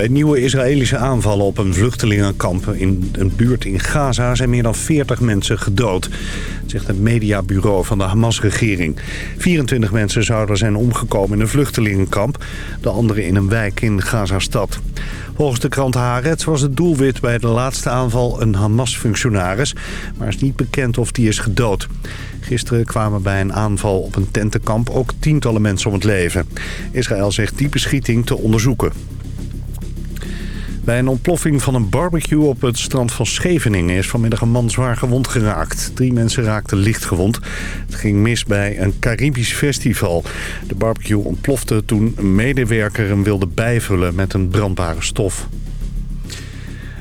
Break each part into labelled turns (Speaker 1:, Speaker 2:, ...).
Speaker 1: Bij nieuwe Israëlische aanvallen op een vluchtelingenkamp in een buurt in Gaza zijn meer dan 40 mensen gedood. zegt het mediabureau van de Hamas-regering. 24 mensen zouden zijn omgekomen in een vluchtelingenkamp. De andere in een wijk in Gaza-stad. Volgens de krant Haaretz was het doelwit bij de laatste aanval een Hamas-functionaris. Maar is niet bekend of die is gedood. Gisteren kwamen bij een aanval op een tentenkamp ook tientallen mensen om het leven. Israël zegt die beschieting te onderzoeken. Bij een ontploffing van een barbecue op het strand van Scheveningen... is vanmiddag een man zwaar gewond geraakt. Drie mensen raakten licht gewond. Het ging mis bij een Caribisch festival. De barbecue ontplofte toen een medewerker hem wilde bijvullen met een brandbare stof.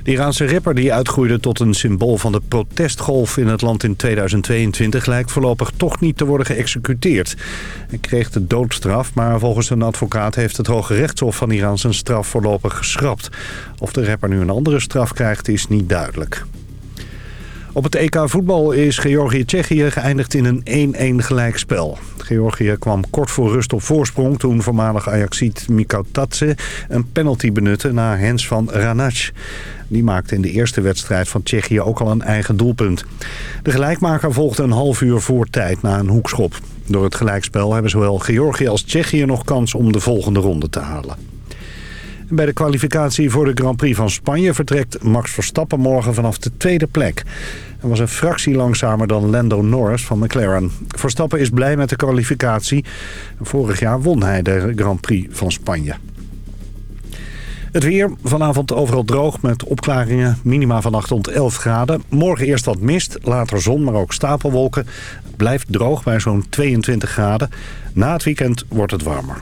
Speaker 1: Iraanse rapper die uitgroeide tot een symbool van de protestgolf in het land in 2022... lijkt voorlopig toch niet te worden geëxecuteerd. Hij kreeg de doodstraf, maar volgens een advocaat heeft het Hoge Rechtshof van Iran zijn straf voorlopig geschrapt. Of de rapper nu een andere straf krijgt is niet duidelijk. Op het EK voetbal is Georgië-Tsjechië geëindigd in een 1-1 gelijkspel. Georgië kwam kort voor rust op voorsprong toen voormalig Ajaxiet Mikau Tatse een penalty benutte na hens van Ranac. Die maakte in de eerste wedstrijd van Tsjechië ook al een eigen doelpunt. De gelijkmaker volgde een half uur voor tijd na een hoekschop. Door het gelijkspel hebben zowel Georgië als Tsjechië nog kans om de volgende ronde te halen. Bij de kwalificatie voor de Grand Prix van Spanje vertrekt Max Verstappen morgen vanaf de tweede plek. Hij was een fractie langzamer dan Lando Norris van McLaren. Verstappen is blij met de kwalificatie. Vorig jaar won hij de Grand Prix van Spanje. Het weer vanavond overal droog met opklaringen. Minima vannacht rond 11 graden. Morgen eerst wat mist, later zon, maar ook stapelwolken. Het blijft droog bij zo'n 22 graden. Na het weekend wordt het warmer.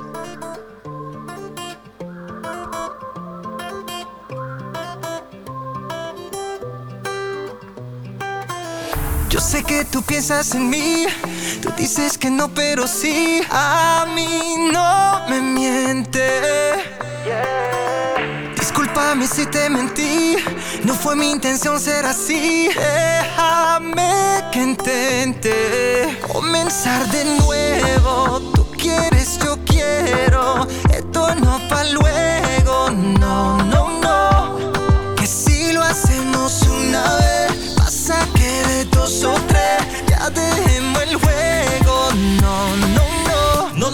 Speaker 2: Sé que tú piensas en mí, tú dices que no, pero sí, a mí no me miente. Discúlpame si te mentí, no fue mi intención ser así. Déjame que intente comenzar de nuevo. Tú quieres, yo quiero, esto no pa' luego,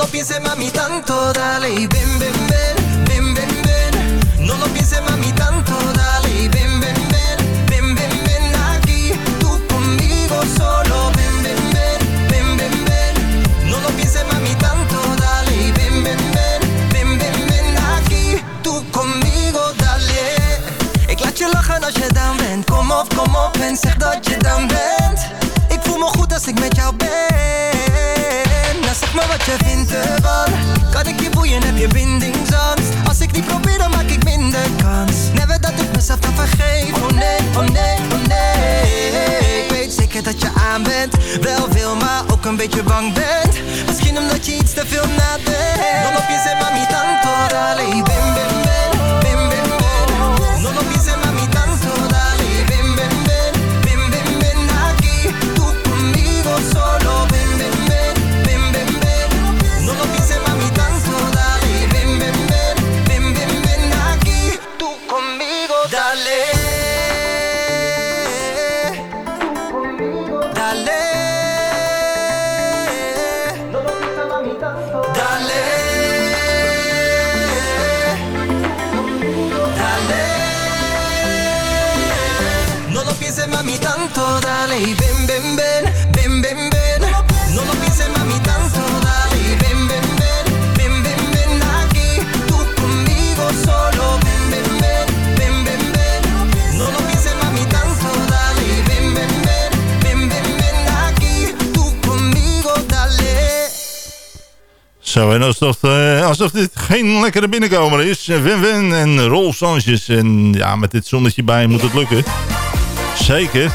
Speaker 2: lo pienses mami tanto, dale y ven, ven, ven, ven, ven, ven. No lo pienses mami tanto, dale y ven, ven, ven, ven, ven, ven aquí. Tú conmigo solo, ven, ven, ven, ven, ven, ven. No lo pienses mami tanto, dale y ven, ven, ven, ven, ven, ven aquí. Tú conmigo, dale. Ik laat je lachen als je down bent. Kom op, kom op en zeg dat je down bent. Ik voel me goed als ik met jou ben. Je vindt ervan. Kan ik je boeien, heb je bindingsangst? Als ik niet probeer, dan maak ik minder kans. Never dat ik mezelf dan vergeef. Oh nee, oh nee, oh nee. Ik weet zeker dat je aan bent. Wel veel, maar ook een beetje bang bent. Misschien omdat je iets te veel nadenkt. Non lo pienses mami tanto, dale y ven, ven, ven, ven,
Speaker 3: Zo, en alsof, uh, alsof dit geen lekkere binnenkomer is. Win Win en Rolf Sanchez. En ja, met dit zonnetje bij moet het lukken. Zeker.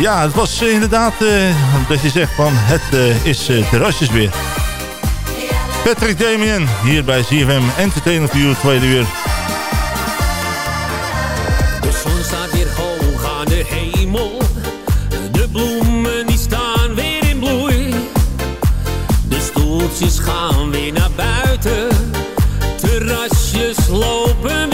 Speaker 3: ja, het was inderdaad dat je zegt van het is terrasjes weer. Patrick Damien hier bij CFM Entertainment View, tweede uur.
Speaker 4: De zon staat weer hoog aan de hemel. Gaan weer naar buiten. Terrasjes lopen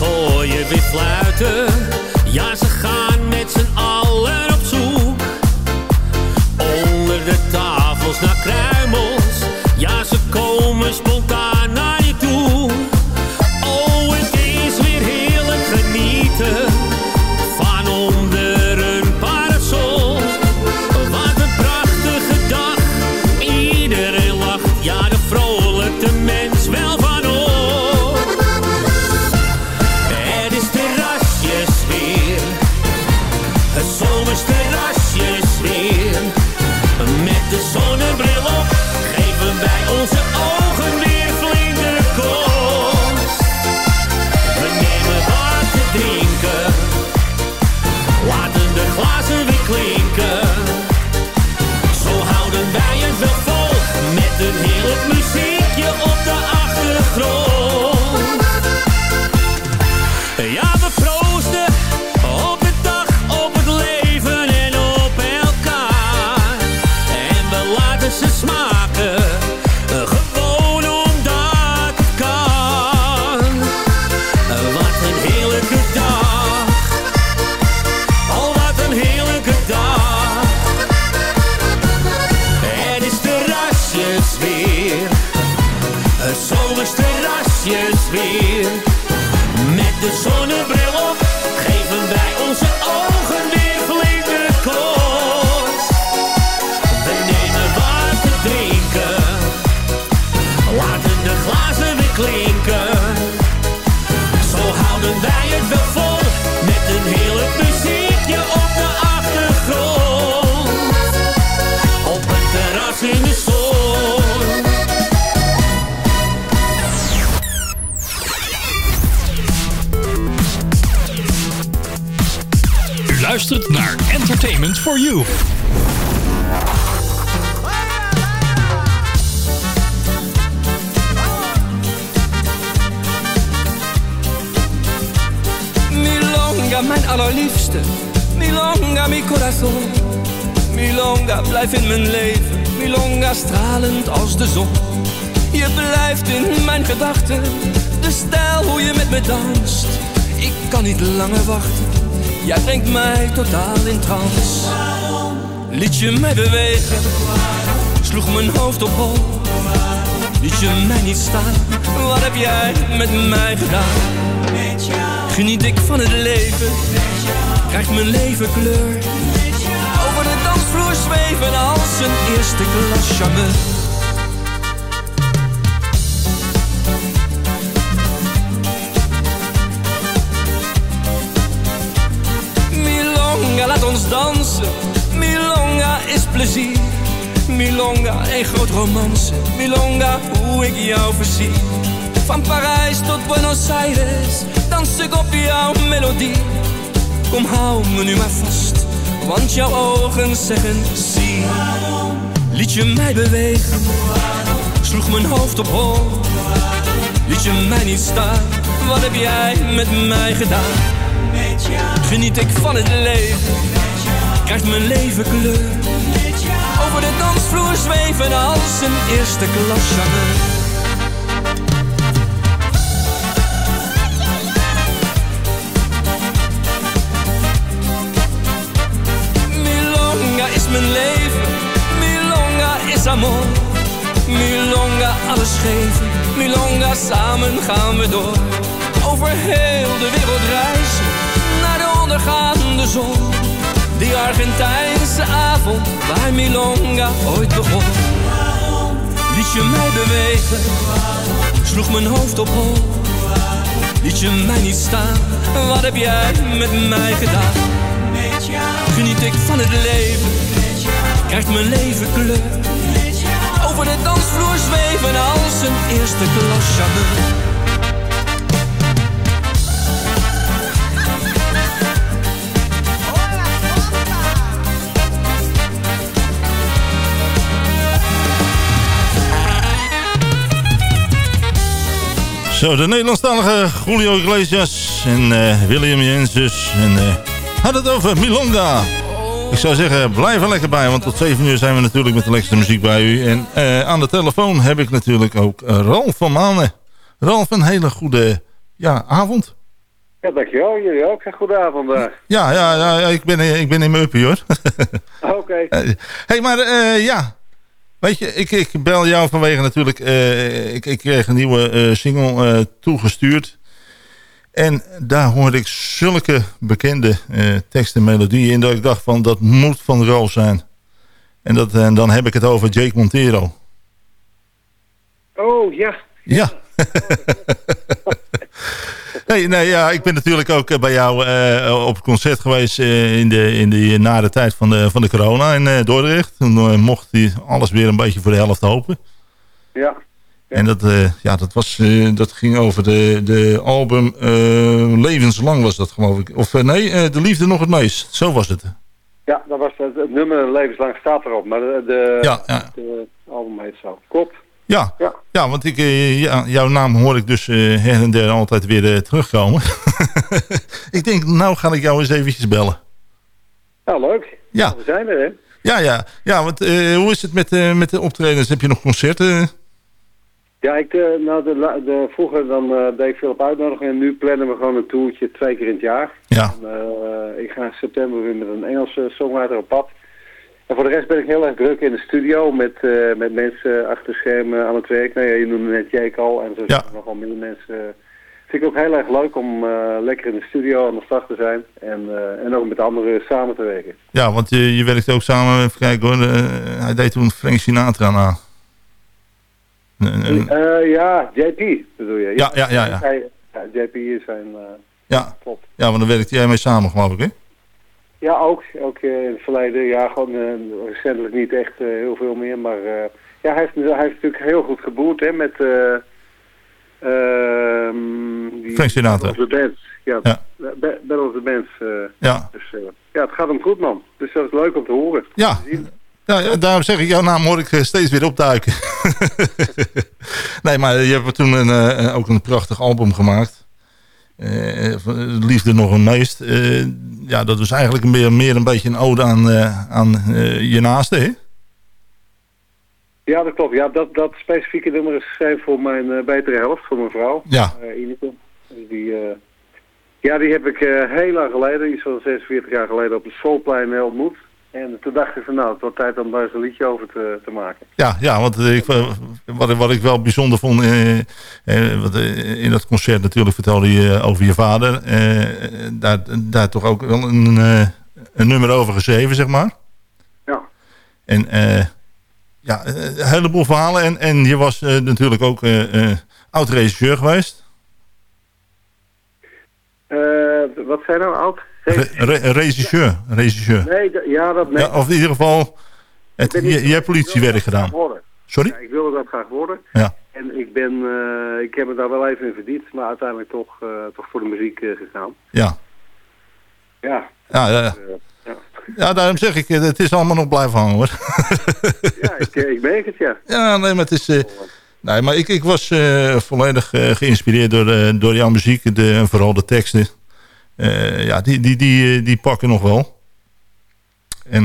Speaker 4: hoor je weer fluiten. Terrasjes
Speaker 5: for You.
Speaker 6: Milonga, mijn allerliefste. Milonga, mi corazon. Milonga, blijf in mijn leven. Milonga, stralend als de zon. Je blijft in mijn gedachten. De stijl hoe je met me danst. Ik kan niet langer wachten. Jij brengt mij totaal in trance. Liet je mij bewegen. Sloeg mijn hoofd op hol. Liet je mij niet staan. Wat heb jij met mij gedaan? Geniet ik van het leven. Krijgt mijn leven kleur. Over de dansvloer zweven als een eerste klas charmeur. Laat ons dansen. Milonga is plezier. Milonga, een groot romance. Milonga, hoe ik jou verzie. Van Parijs tot Buenos Aires, dans ik op jouw melodie. Kom, hou me nu maar vast, want jouw ogen zeggen zie. Liet je mij bewegen, sloeg mijn hoofd op hol. Liet je mij niet staan, wat heb jij met mij gedaan? Geniet ik van het leven,
Speaker 7: krijgt mijn leven kleur. Over de dansvloer zweven als een eerste klas. Milonga is mijn leven, Milonga is amor. Milonga alles geven, Milonga samen gaan we door. Over heel de wereld reizen, ondergaande zon. Die Argentijnse avond, waar Milonga ooit begon. Liet je mij bewegen, sloeg mijn hoofd op hol. Liet je mij niet staan, wat heb jij met mij gedaan? Geniet ik van het leven, krijgt mijn leven kleur. Over de dansvloer zweven als een eerste klas
Speaker 3: Zo, de Nederlandstalige Julio Iglesias en eh, William Jensus. En uh, had het over Milonga. Ik zou zeggen, blijf er lekker bij, want tot 7 uur zijn we natuurlijk met de lekkerste muziek bij u. En uh, aan de telefoon heb ik natuurlijk ook Ralf van Manen. Ralf, een hele goede ja, avond.
Speaker 8: Ja, dankjewel. Jullie ook. Goedenavond daar.
Speaker 3: Ja, ja, ja, ik, ben, ik ben in mijn uppie hoor.
Speaker 8: Oké. Okay.
Speaker 3: hey, maar ja, Weet je, ik, ik bel jou vanwege natuurlijk... Uh, ik, ik kreeg een nieuwe uh, single uh, toegestuurd. En daar hoorde ik zulke bekende teksten en melodieën in... dat ik dacht van, dat moet van Rolf zijn. En, dat, en dan heb ik het over Jake Montero.
Speaker 8: Oh, ja.
Speaker 3: Ja. nee, nee, ja, ik ben natuurlijk ook bij jou uh, op het concert geweest uh, in, de, in de nare tijd van de, van de corona in uh, Dordrecht. Toen mocht hij alles weer een beetje voor de helft open.
Speaker 8: Ja. ja.
Speaker 3: En dat, ja, dat, was, dat ging over de, de album Levenslang was dat geloof ik. Of nee, De Liefde nog het meest. Zo was het.
Speaker 8: Ja, dat was het, het nummer Levenslang staat erop. Maar de, de,
Speaker 3: ja, ja.
Speaker 8: de album heet zo. Klopt.
Speaker 3: Ja, ja. ja want ik, ja, jouw naam hoor ik dus uh, her en der altijd weer uh, terugkomen. ik denk, nou ga ik jou eens eventjes bellen.
Speaker 8: Ja, leuk.
Speaker 3: Ja.
Speaker 8: We zijn er, hè?
Speaker 3: Ja, ja. ja want hoe is het met, met de optredens? Heb je nog concerten?
Speaker 8: Ja, ik, nou, de, de, vroeger dan deed ik veel op uitnodiging en nu plannen we gewoon een toertje twee keer in het jaar.
Speaker 3: Ja.
Speaker 8: En, ik ga in september weer met een Engelse songwriter op pad. En voor de rest ben ik heel erg druk in de studio met, uh, met mensen achter schermen aan het werk. Nou ja, je noemde net Jake al en zo zijn er nogal meer mensen. Vind ik ook heel erg leuk om uh, lekker in de studio aan de slag te zijn en, uh, en ook met anderen samen te werken.
Speaker 3: Ja, want je, je werkt ook samen, even kijken hoor, hij deed toen Frank Sinatra na.
Speaker 8: ja, JP bedoel je?
Speaker 3: Ja, ja, ja. ja.
Speaker 8: ja JP is zijn...
Speaker 3: ja. Klopt. ja, want dan werkt jij mee samen geloof ik hè?
Speaker 8: Ja, ook. Ook uh, in het verleden. Ja, gewoon uh, recentelijk niet echt uh, heel veel meer. Maar ja, hij heeft, hij heeft natuurlijk heel goed geboerd hè, met...
Speaker 3: Um, Frank Sinatra.
Speaker 8: De bands. Ja, ja. Battle of the Bands.
Speaker 3: ja.
Speaker 8: Dus ja, het gaat hem goed, man. Dus dat is leuk om te horen.
Speaker 3: Ja. Ja, ja, daarom zeg ik, jouw naam hoor ik steeds weer opduiken. nee, maar je hebt toen een, ook een prachtig album gemaakt. Uh, liefde nog een meest. Uh, ja, dat was eigenlijk meer, meer een beetje een ode aan, aan je naaste, hè?
Speaker 8: Ja, dat klopt. Ja, dat, dat specifieke nummer is geschreven voor mijn betere helft, voor mijn vrouw.
Speaker 3: Ja.
Speaker 8: Ineke. Dus die, ja, die heb ik heel lang geleden, iets van 46 jaar geleden, op het Schoolplein ontmoet. En toen dacht ik van nou, het wordt tijd om daar eens een liedje over te, te maken.
Speaker 3: Ja, ja want ik, wat, wat ik wel bijzonder vond, eh, eh, wat, eh, in dat concert natuurlijk vertelde je over je vader. Eh, daar, daar toch ook wel een, eh, een nummer over geschreven, zeg maar.
Speaker 8: Ja.
Speaker 3: En eh, ja, een heleboel verhalen. En, en je was natuurlijk ook oud-regisseur geweest.
Speaker 8: wat zijn nou oud?
Speaker 3: Re regisseur, regisseur.
Speaker 8: Nee, ja, dat... Nee.
Speaker 3: Ja, of in ieder geval, het, je, je hebt politiewerk gedaan. Sorry?
Speaker 8: Ja, ik wilde dat graag worden.
Speaker 3: Ja.
Speaker 8: En ik ben, uh, ik heb me daar wel even in verdiept, maar uiteindelijk toch, uh, toch voor de muziek uh, gegaan.
Speaker 3: Ja.
Speaker 8: Ja.
Speaker 3: Ja, ja, ja. ja. daarom zeg ik, het is allemaal nog blijven hangen hoor.
Speaker 8: ja, ik, ik merk het, ja.
Speaker 3: Ja, nee, maar het is... nee, maar ik, ik was volledig geïnspireerd door, door jouw muziek de, en vooral de teksten. Uh, ja, die, die, die, die pakken nog wel. En,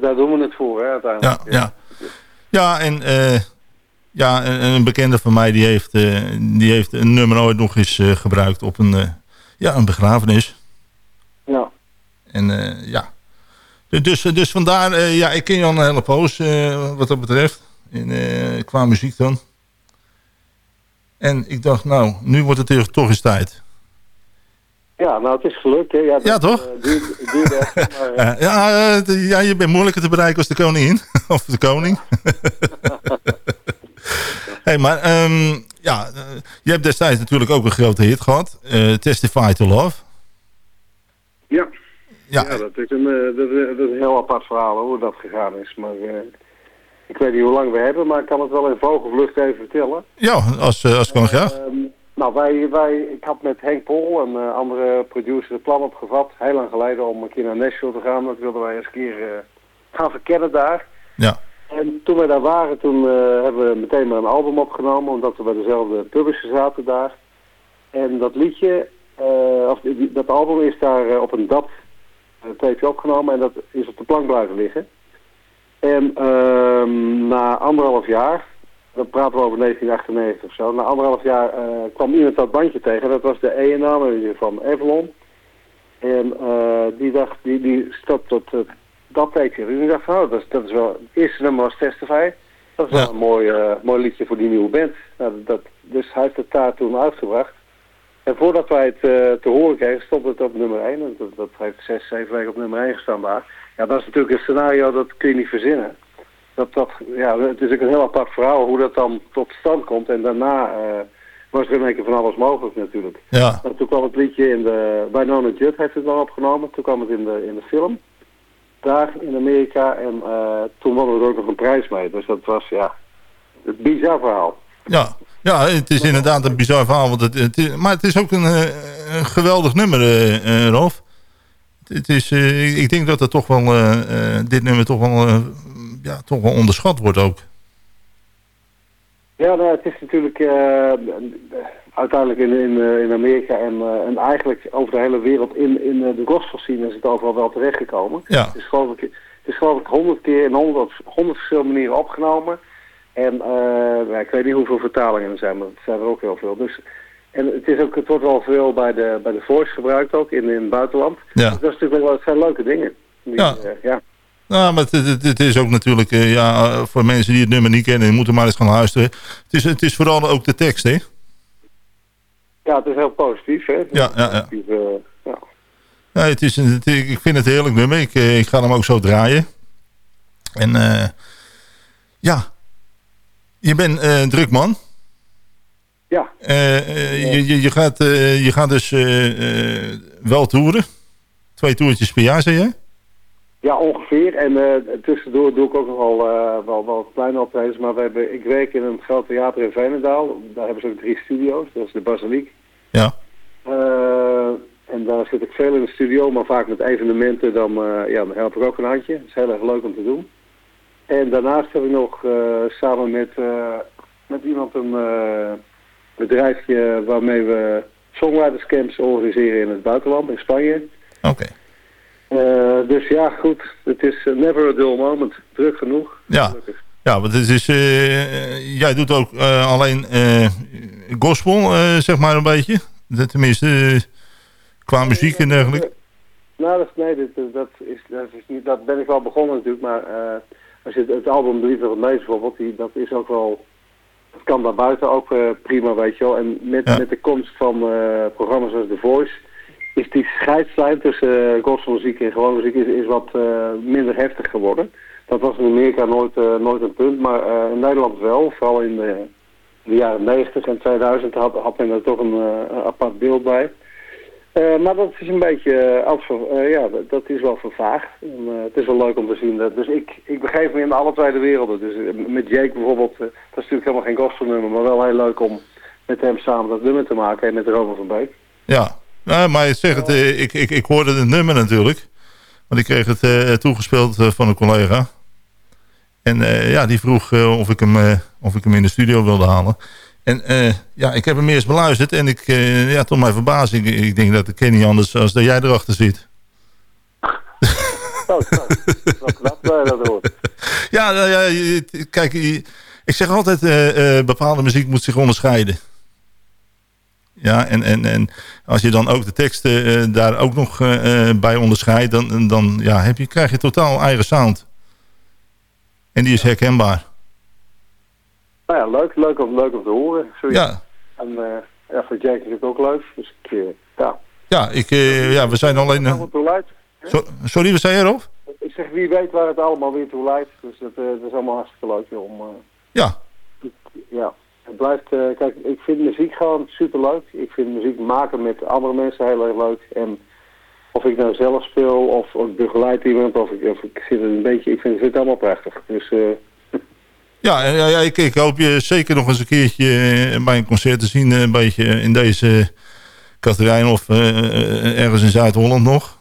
Speaker 8: daar doen we het voor, hè, uiteindelijk.
Speaker 3: Ja, ja. ja en ja, een, een, bekende van mij die heeft, die heeft een nummer ooit nog eens gebruikt op een, ja, een begrafenis.
Speaker 8: Ja.
Speaker 3: En ja, dus, dus vandaar, ja, ik ken je al een hele poos wat dat betreft. In, qua muziek dan. En ik dacht, nou, nu wordt het toch eens tijd.
Speaker 8: Ja, nou, het is gelukt. Hè. Ja,
Speaker 3: ja, toch? maar, ja, uh, ja, je bent moeilijker te bereiken als de koningin. of de koning. hey, maar um, ja, uh, je hebt destijds natuurlijk ook een grote hit gehad. Uh, Testify to Love.
Speaker 8: Ja. Ja, ja dat, is een, dat, is, dat is een heel apart verhaal hoe dat gegaan is. Maar ik weet niet hoe lang we hebben, maar ik kan het wel in vogelvlucht even vertellen.
Speaker 3: Ja, als, als kan graag.
Speaker 8: Nou, wij, wij, ik had met Henk Pol, een uh, andere producer, het plan opgevat. Heel lang geleden om een keer naar Nashville te gaan. Dat wilden wij eens een keer eh, gaan verkennen daar.
Speaker 3: Ja.
Speaker 8: En toen wij daar waren, toen hebben we meteen maar een album opgenomen. Omdat we bij dezelfde publisher zaten daar. En dat liedje, of dat album is daar op een DAT tape opgenomen. En dat is op de plank blijven liggen. En uh, na anderhalf jaar, dan praten we over 1998 of zo, na anderhalf jaar uh, kwam iemand dat bandje tegen. Dat was de ENA van Avalon. En uh, die dacht, die, die stond tot uh, dat teken. En die dacht oh, dat, is, dat is wel, het eerste nummer was Testify. Dat is wel een mooi, mooi liedje voor die nieuwe band. Nou, dat, dus hij heeft het daar toen uitgebracht. En voordat wij het te horen kregen, stond het op nummer 1. En dat, dat heeft zes, zeven weken op nummer 1 gestaan daar. Ja, dat is natuurlijk een scenario dat kun je niet verzinnen. Dat, dat, ja, het is ook een heel apart verhaal hoe dat dan tot stand komt. En daarna uh, was er in één keer van alles mogelijk natuurlijk.
Speaker 3: Ja.
Speaker 8: En toen kwam het liedje in de... Bij Nona Judd heeft het dan opgenomen. Toen kwam het in de, in de film. Daar in Amerika. En uh, toen wonnen we er ook nog een prijs mee. Dus dat was, ja, het bizar verhaal.
Speaker 3: Ja, ja het is inderdaad een bizar verhaal. Want het, het is, maar het is ook een, uh, een geweldig nummer, uh, Rolf het is, uh, ik denk dat het toch wel, uh, dit nummer toch wel, ja, toch wel onderschat wordt ook.
Speaker 8: Ja, nou, het is natuurlijk uiteindelijk in, in, in Amerika en, en eigenlijk over de hele wereld in, in de gospel scene is het overal wel terechtgekomen.
Speaker 3: Ja.
Speaker 8: Het is geloof ik, het is geloof ik honderd keer in honderd, honderd verschillende manieren opgenomen. En ja, ik weet niet hoeveel vertalingen er zijn, maar het zijn er ook heel veel. Dus en het, is ook, het wordt wel veel bij de, bij de Voice gebruikt ook in, in het buitenland.
Speaker 3: Ja.
Speaker 8: Dus dat is natuurlijk wel, het zijn leuke dingen. Die,
Speaker 3: ja.
Speaker 8: Uh, ja.
Speaker 3: Nou, maar het, het, het, is ook natuurlijk, uh, ja, voor mensen die het nummer niet kennen, moeten maar eens gaan luisteren. Het is, het is vooral ook de tekst, hè?
Speaker 8: Ja, het is heel positief, hè?
Speaker 3: Ja, ja, ja.
Speaker 8: Positief, uh, ja.
Speaker 3: ja het is, het, ik vind het een heerlijk nummer. Ik, ik ga hem ook zo draaien. En ja, je bent een druk man.
Speaker 8: Ja.
Speaker 3: Je, je, je, gaat, je gaat dus wel toeren. Twee toertjes per jaar, zei je?
Speaker 8: Ja, ongeveer. En tussendoor doe ik ook nog wel, wel, wel kleine optredens. Maar we hebben, ik werk in een groot theater in Veenendaal. Daar hebben ze ook drie studio's. Dat is de Basiliek.
Speaker 3: Ja.
Speaker 8: en daar zit ik veel in de studio. Maar vaak met evenementen, dan, ja, dan help ik ook een handje. Dat is heel erg leuk om te doen. En daarnaast heb ik nog samen met, met iemand een bedrijfje waarmee we songwriterscamps organiseren in het buitenland, in Spanje.
Speaker 3: Oké.
Speaker 8: Uh, dus ja, goed. Het is never a dull moment. Druk genoeg.
Speaker 3: Ja, Gelukkig. ja want het is, uh, jij doet ook uh, alleen gospel, zeg maar een beetje. Tenminste, qua muziek en dergelijke.
Speaker 8: Nou, dat, nee, dat, dat, is, dat, is niet, dat ben ik wel begonnen natuurlijk, maar als je het, het album Liefde van Mees bijvoorbeeld, die, dat is ook wel het kan daarbuiten ook prima, weet je wel. En met,
Speaker 3: ja.
Speaker 8: met de komst van programma's zoals The Voice... is die scheidslijn tussen uh, gospelmuziek en gewone muziek is, is wat minder heftig geworden. Dat was in Amerika nooit, nooit een punt, maar in Nederland wel. Vooral in de, de jaren 90 en 2000 had, had men er toch een, apart beeld bij. Maar dat is een beetje, ja, dat is wel vervaagd. Het is wel leuk om te zien. Dat, dus ik, ik begeef me in alle twee de werelden. Dus met Jake bijvoorbeeld, dat is natuurlijk helemaal geen gospelnummer, maar wel heel leuk om met hem samen dat nummer te maken en met Robert van Beek.
Speaker 3: Ja, nou, maar zeg het, ik, ik, ik hoorde het nummer natuurlijk. Want ik kreeg het toegespeeld van een collega. En ja, die vroeg of, ik hem, of ik hem in de studio wilde halen. En ja, ik heb hem eerst beluisterd en ik, ja, tot mijn verbazing, ik denk dat ik ken niet anders als dat jij erachter zit.
Speaker 8: Oh, dat, dat, dat hoort.
Speaker 3: Ja, nou ja, kijk, ik zeg altijd, bepaalde muziek moet zich onderscheiden. Ja, en, en, en als je dan ook de teksten uh, daar ook nog bij onderscheidt, dan, dan ja, heb je, krijg je totaal eigen sound. En die is herkenbaar.
Speaker 8: Nou ja, leuk, leuk, om, leuk om te horen.
Speaker 3: Ja.
Speaker 8: En uh, ja, voor Jack is het ook leuk. Dus ik, uh, ja.
Speaker 3: Ja, ik, uh, ja, we zijn alleen... So, sorry, we zijn erop?
Speaker 8: Ik zeg, wie weet waar het allemaal weer toe leidt. Dus dat, dat is allemaal hartstikke leuk om...
Speaker 3: ja.
Speaker 8: Ja. Het blijft, kijk, ik vind muziek gewoon super leuk. Ik vind muziek maken met andere mensen heel erg leuk. En of ik nou zelf speel, of, of begeleid iemand, of ik, of ik zit een beetje, ik vind, ik vind het allemaal prachtig. Dus, uh...
Speaker 3: ja, ja, ja ik, ik, hoop je zeker nog eens een keertje eh, bij een concert te zien, eh, een beetje in deze Katerijn of uh, ergens in Zuid-Holland nog.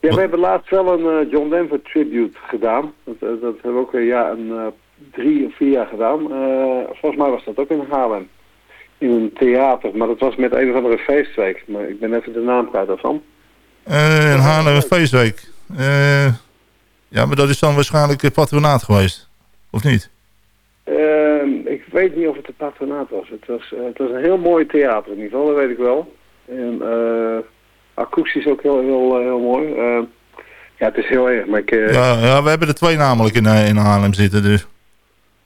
Speaker 8: Ja, we hebben laatst wel een John Denver tribute gedaan. Dat, dat hebben we ook ja, een, drie of vier jaar gedaan. volgens mij was dat ook in Haarlem. In een theater, maar dat was met een of andere feestweek. Maar ik ben even de naam kwijt daarvan.
Speaker 3: Uh, in Haarlem feestweek. Uh, ja, maar dat is dan waarschijnlijk patronaat geweest. Of niet?
Speaker 8: Uh, ik weet niet of het een patronaat was. Het was, het was een heel mooi theater in ieder geval, dat weet ik wel. En akoestisch ook heel, heel, heel mooi. ja, het is heel erg. Maar ik,
Speaker 3: ja, ja, we hebben er twee namelijk in, in Haarlem zitten, dus...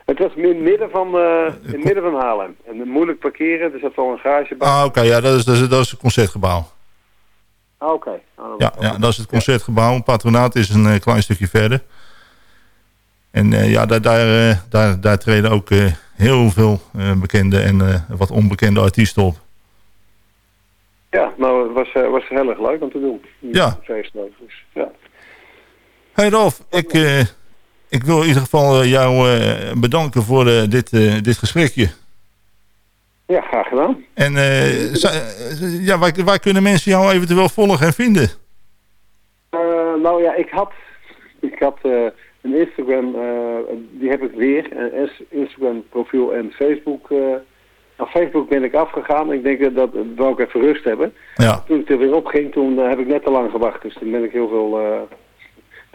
Speaker 8: Het was in het midden van, uh, in het midden van Haarlem. En moeilijk parkeren, er zat wel een garagebouw.
Speaker 3: Ah, oké, ja, dat is, dat, is, dat is het concertgebouw.
Speaker 8: Ah, oké. Okay.
Speaker 3: Ah, ja, ja, dat is het concertgebouw. Een patronaat is een uh, klein stukje verder. En uh, ja, daar, daar, daar, daar treden ook heel veel bekende en wat onbekende artiesten op.
Speaker 8: Ja, nou, het was, was heel erg leuk om te doen.
Speaker 3: Ja.
Speaker 8: Feestleuk, dus, ja.
Speaker 3: Hey Rolf, ik, ik wil in ieder geval jou bedanken voor dit, dit gesprekje.
Speaker 8: Ja, graag gedaan.
Speaker 3: En ja, waar, waar, kunnen mensen jou eventueel volgen en vinden?
Speaker 8: Nou ja, ik had, ik had een Instagram, die heb ik weer, een Instagram profiel en Facebook. nou, Facebook ben ik afgegaan. Ik denk dat we ook even rust hebben.
Speaker 3: Ja.
Speaker 8: Toen ik er weer op ging, toen heb ik net te lang gewacht. Dus toen ben ik heel veel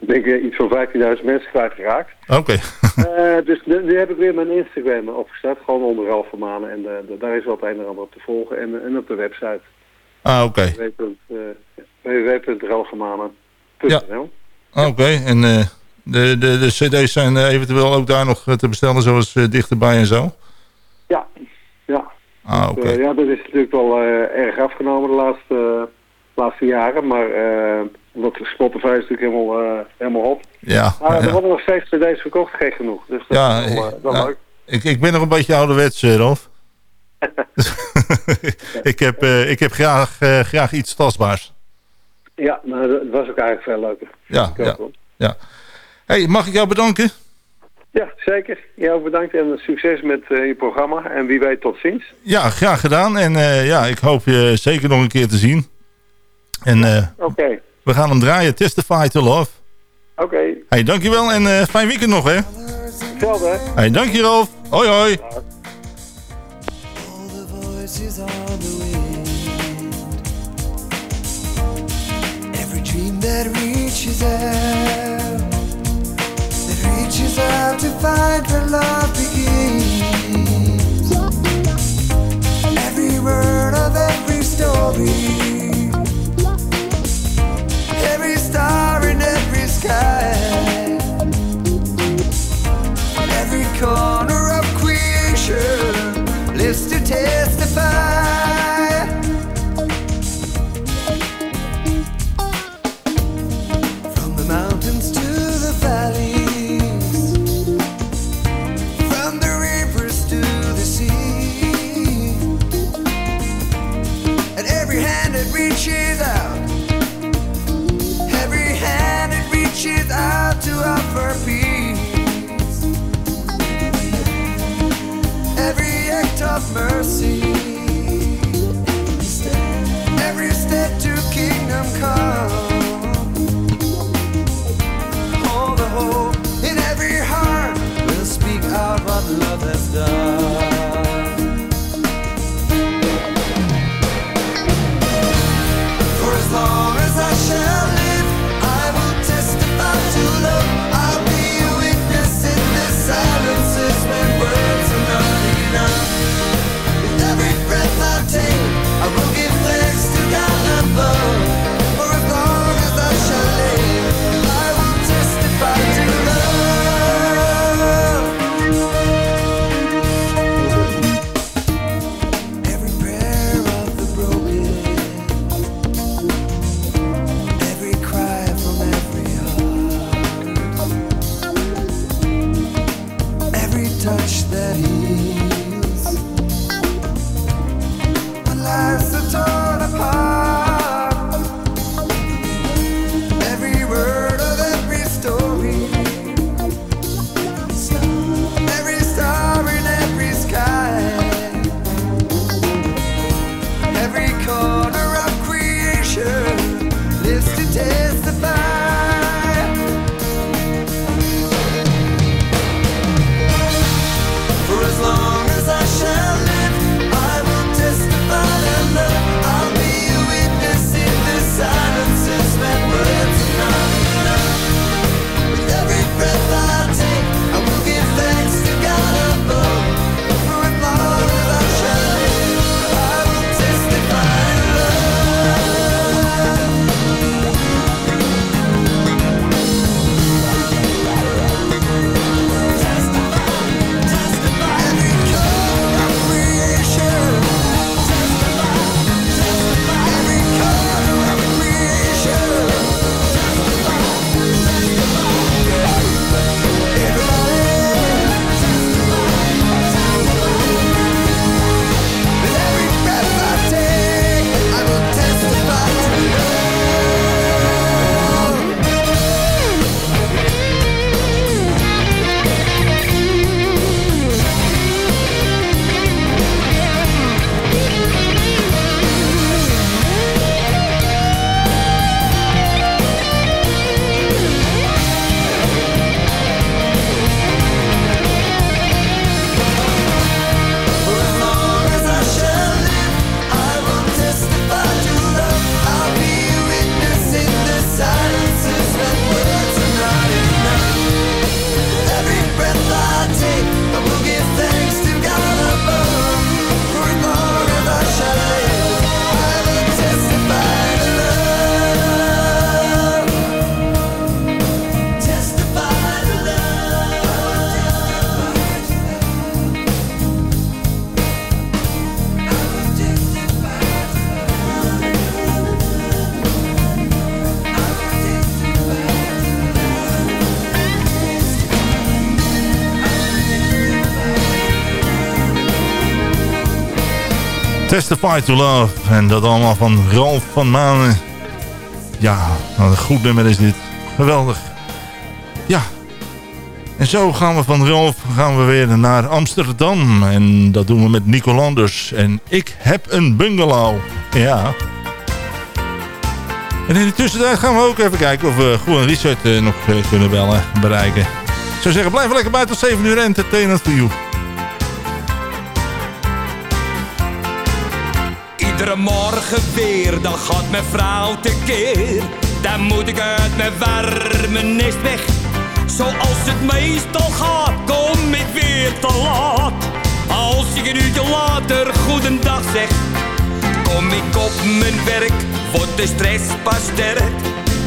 Speaker 8: denk ik iets van 15.000 mensen kwijtgeraakt.
Speaker 3: Oké.
Speaker 8: uh, dus nu, heb ik weer mijn Instagram opgestart. Gewoon onder Ralf Manen. En uh, daar is wat een en ander op te volgen. En, en op de website.
Speaker 3: Ah, oké.
Speaker 8: Okay.
Speaker 3: Ja. Oké. En uh, de, de, de cd's zijn eventueel ook daar nog te bestellen, zoals dichterbij en zo?
Speaker 8: Ja. Ja.
Speaker 3: Ah, oké.
Speaker 8: Okay. ja, dat is natuurlijk wel erg afgenomen de laatste, laatste jaren. Maar omdat Spotify is natuurlijk helemaal, uh, helemaal op.
Speaker 3: Ja,
Speaker 8: maar
Speaker 3: er
Speaker 8: ja. worden nog steeds cd's verkocht, gek genoeg. Dus dat
Speaker 3: ja,
Speaker 8: is wel, uh, wel leuk.
Speaker 3: Ik, ik ben nog een beetje ouderwets, Rolf. ik, heb, uh, ik heb graag, uh, graag iets tastbaars.
Speaker 8: Ja, nou, dat was ook eigenlijk veel leuker.
Speaker 3: Ja, ja, ja. Hey, mag ik jou bedanken?
Speaker 8: Ja, zeker. Jij ook bedankt en succes met uh, je programma. En wie weet tot ziens.
Speaker 3: Ja, graag gedaan. En ja, ik hoop je zeker nog een keer te zien. En
Speaker 8: Oké. Okay.
Speaker 3: We gaan hem draaien. Testify to Love.
Speaker 8: Oké. Okay.
Speaker 3: Hey, dankjewel en uh, fijn weekend nog, hè.
Speaker 8: Hetzelfde, hè.
Speaker 3: Hey, dank je, Rolf. Hoi, hoi.
Speaker 9: Every dream that reaches out That reaches out to find where love begins Every word of every story Every star in every sky. Every corner offer peace Every act of mercy Testify
Speaker 3: to Love. En dat allemaal van Ralf van Manen. Ja, wat een goed nummer is dit. Geweldig. Ja. En zo gaan we van Ralf gaan we weer naar Amsterdam. En dat doen we met Nico Landers. En ik heb een bungalow. Ja. En in de tussentijd gaan we ook even kijken of we Goe en Richard eh, nog eh, kunnen bellen, bereiken. Ik zou zeggen, blijf lekker buiten tot 7 uur entertainment for you.
Speaker 7: Iedere morgen weer, dan gaat mijn vrouw tekeer. Dan moet ik uit mijn warme nest weg. Zoals het meestal gaat, kom ik weer te laat. Als ik een uurtje later goedendag zeg, kom ik op mijn werk, wordt de stress pas sterk.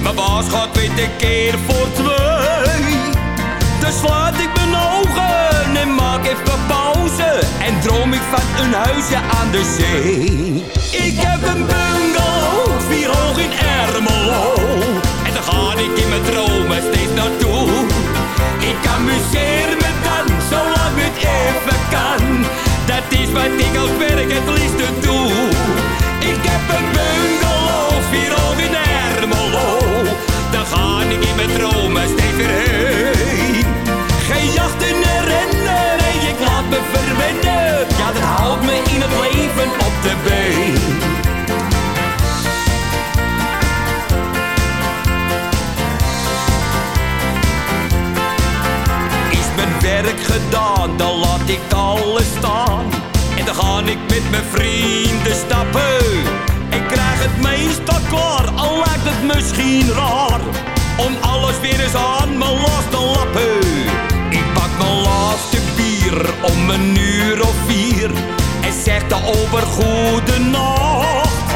Speaker 7: Mijn baas gaat weer tekeer voor twee. Dan sluit ik mijn ogen en maak even pauze. En droom ik van een huisje aan de zee. Ik heb een bungalow, vier hoog in Ermelo. En daar ga ik in mijn dromen steeds naartoe. Ik amuseer me dan, zolang het even kan. Dat is wat ik als werk het liefste doe. Ik heb een bungalow, vier hoog in Ermelo. Daar ga ik in mijn dromen steeds me. Ja, dat houdt me in het leven op de been. Is mijn werk gedaan, dan laat ik alles staan. En dan ga ik met mijn vrienden stappen. Ik krijg het meestal klaar, al lijkt het misschien raar. Om alles weer eens aan mijn last te lappen. Ik pak mijn laatste bier om een uur of vier. En zeg de goede nacht.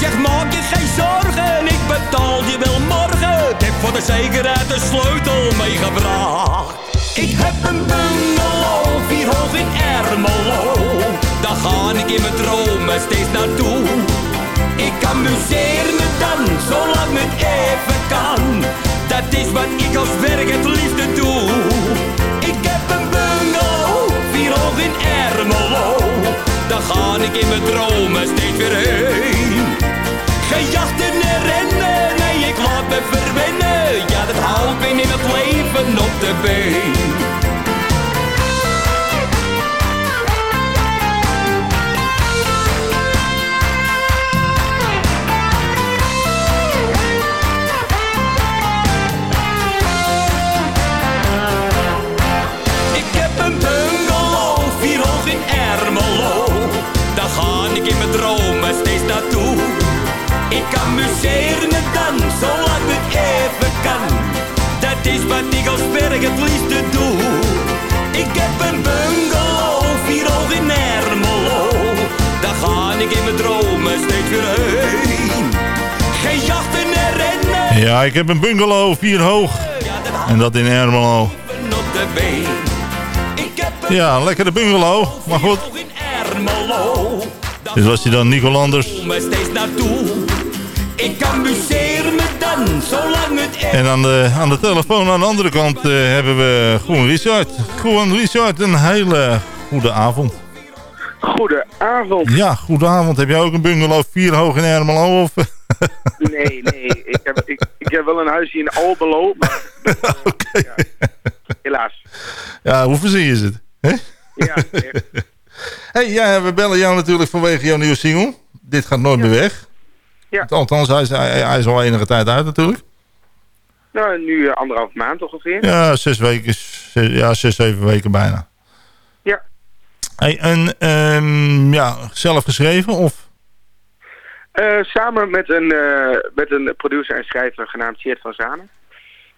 Speaker 7: Zeg maak je geen zorgen, ik betaal je wel morgen. Ik heb voor de zekerheid de sleutel meegebracht. Ik heb een bungalow, vier hoog in Ermelo. Daar ga ik in mijn dromen steeds naartoe. Ik amuseer me dan, zolang het even kan. Dat is wat ik als werk het liefste doe. Vier hoog in Ermelo. Daar ga ik in mijn dromen steeds weer heen. Geen jachten en rennen, nee ik laat me verwennen. Ja dat houdt me in het leven op de been. Ik amuseer me dan, zolang het even kan. Dat is wat ik als werk het liefste doe. Ik heb een bungalow, vier hoog in Ermelo. Daar ga ik in mijn dromen steeds weer heen. Geen jachten en rennen,
Speaker 3: Ja, ik heb een bungalow, vier hoog. En dat in Ermelo. Ja, lekkere bungalow. Maar goed, dit was hij dan, Nico Landers.
Speaker 7: Ik amuseer me dan, zolang het er...
Speaker 3: En aan de, aan de telefoon aan de andere kant eh, hebben we Groen Richard. Groen Richard, een hele goede avond.
Speaker 10: Goedenavond.
Speaker 3: Ja, goede avond. Heb jij ook een bungalow vier hoog in Ermelo? Of?
Speaker 10: Nee, nee. Ik heb, ik, ik heb wel een huisje in Albelo, maar
Speaker 3: Oké.
Speaker 10: helaas.
Speaker 3: Ja, hoe verzin je het? Hè?
Speaker 10: Ja, echt.
Speaker 3: Hey, ja, we bellen jou natuurlijk vanwege jouw nieuwe single. Dit gaat nooit meer weg.
Speaker 10: Ja.
Speaker 3: Althans, hij is, hij, hij is al enige tijd uit natuurlijk.
Speaker 10: Nou, nu eh, anderhalf maand ongeveer.
Speaker 3: Ja, zes weken, zes, ja, zes, zeven weken bijna.
Speaker 10: Ja.
Speaker 3: Hey, en ehm, ja, zelf geschreven of?
Speaker 10: Eh, samen met een, eh, met een producer en schrijver genaamd Sjeerd van Zanen.